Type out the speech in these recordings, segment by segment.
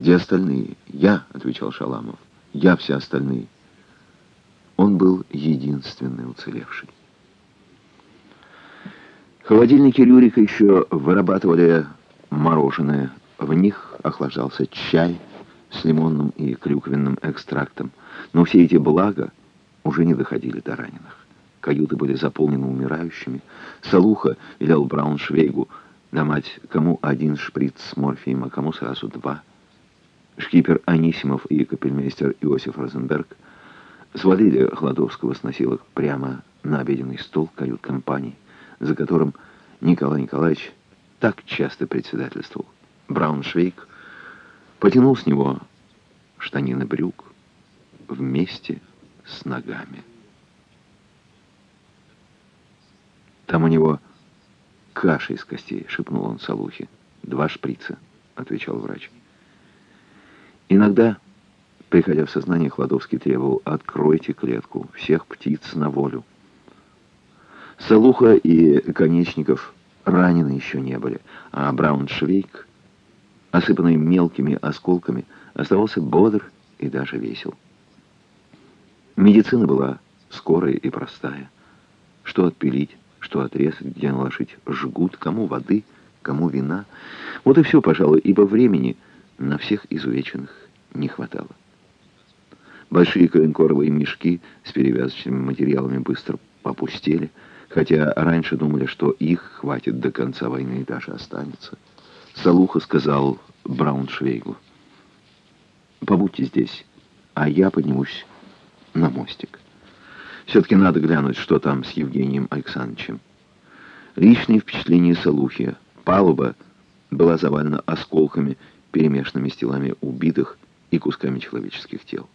«Где остальные?» «Я», — отвечал Шаламов. «Я все остальные». Он был единственный уцелевший. Холодильники Рюрика еще вырабатывали мороженое. В них охлаждался чай с лимонным и клюквенным экстрактом. Но все эти блага уже не доходили до раненых. Каюты были заполнены умирающими. Салуха велел Брауншвейгу давать кому один шприц с морфием, а кому сразу два. Шкипер Анисимов и капельмейстер Иосиф Розенберг свалили Хладовского с носилок прямо на обеденный стол кают-компании, за которым Николай Николаевич так часто председательствовал. Брауншвейг потянул с него штанины брюк вместе с ногами. Там у него каша из костей, шепнул он Салухе. Два шприца, отвечал врач. Иногда, приходя в сознание, Хладовский требовал «откройте клетку, всех птиц на волю». Салуха и Конечников ранены еще не были, а Брауншвейк, осыпанный мелкими осколками, оставался бодр и даже весел. Медицина была скорая и простая. Что отпилить, что отрезать, где наложить жгут, кому воды, кому вина. Вот и все, пожалуй, ибо времени на всех изувеченных не хватало. Большие коленкоровые мешки с перевязочными материалами быстро попустели, хотя раньше думали, что их хватит до конца войны и даже останется. Салуха сказал Брауншвейгу, «Побудьте здесь, а я поднимусь на мостик. Все-таки надо глянуть, что там с Евгением Александровичем». Личные впечатления Салухи. Палуба была завалена осколками, перемешанными с телами убитых, и кусками человеческих тел.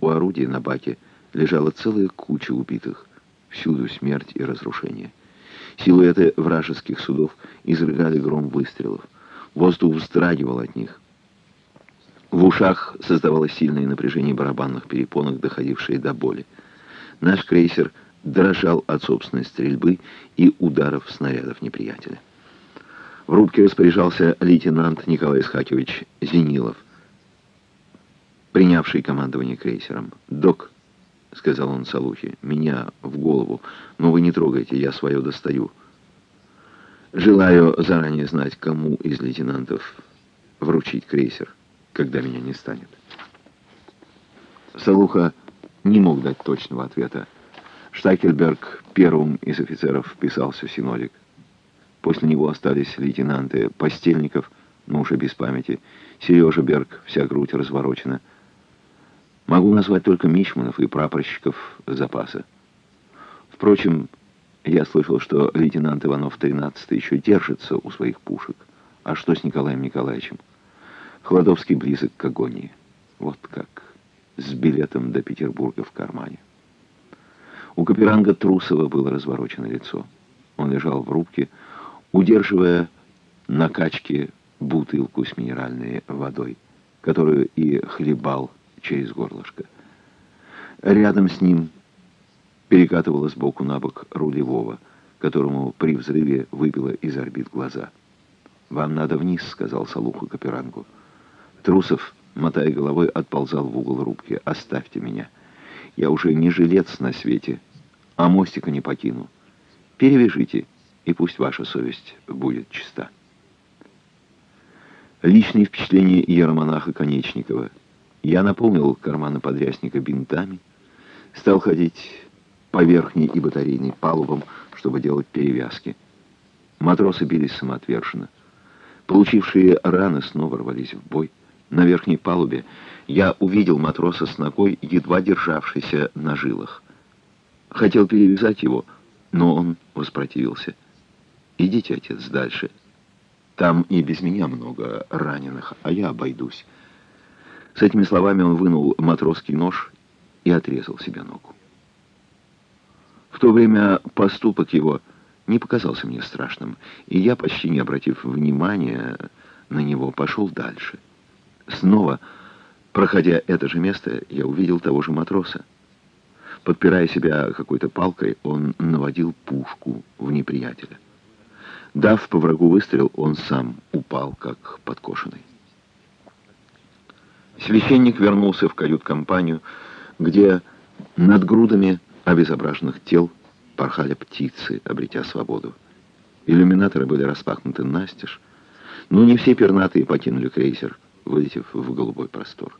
У орудия на баке лежала целая куча убитых, всюду смерть и разрушение. Силуэты вражеских судов изрыгали гром выстрелов. Воздух вздрагивал от них. В ушах создавалось сильное напряжение барабанных перепонок, доходившее до боли. Наш крейсер дрожал от собственной стрельбы и ударов снарядов неприятеля. В рубке распоряжался лейтенант Николай Исхакович Зенилов принявший командование крейсером. «Док», — сказал он Салухе, — «меня в голову, но вы не трогайте, я свое достаю. Желаю заранее знать, кому из лейтенантов вручить крейсер, когда меня не станет». Салуха не мог дать точного ответа. Штакельберг первым из офицеров вписался в синодик. После него остались лейтенанты Постельников, но уже без памяти, Сережа Берг, вся грудь разворочена, Могу назвать только мичманов и прапорщиков запаса. Впрочем, я слышал, что лейтенант Иванов-13 еще держится у своих пушек. А что с Николаем Николаевичем? Хладовский близок к агонии. Вот как. С билетом до Петербурга в кармане. У Каперанга Трусова было разворочено лицо. Он лежал в рубке, удерживая на качке бутылку с минеральной водой, которую и хлебал через горлышко. Рядом с ним перекатывалась сбоку на бок рулевого, которому при взрыве выбило из орбит глаза. «Вам надо вниз», — сказал Салуха Каперангу. Трусов, мотая головой, отползал в угол рубки. «Оставьте меня. Я уже не жилец на свете, а мостика не покину. Перевяжите, и пусть ваша совесть будет чиста». Личные впечатления иеромонаха Конечникова — я наполнил карманы подрясника бинтами, стал ходить по верхней и батарейной палубам, чтобы делать перевязки. Матросы бились самоотверженно. Получившие раны снова рвались в бой. На верхней палубе я увидел матроса с ногой, едва державшийся на жилах. Хотел перевязать его, но он воспротивился. «Идите, отец, дальше. Там и без меня много раненых, а я обойдусь». С этими словами он вынул матросский нож и отрезал себе ногу. В то время поступок его не показался мне страшным, и я, почти не обратив внимания на него, пошел дальше. Снова, проходя это же место, я увидел того же матроса. Подпирая себя какой-то палкой, он наводил пушку в неприятеля. Дав по врагу выстрел, он сам упал, как подкошенный. Священник вернулся в кают-компанию, где над грудами обезображенных тел порхали птицы, обретя свободу. Иллюминаторы были распахнуты настежь, но не все пернатые покинули крейсер, вылетев в голубой простор.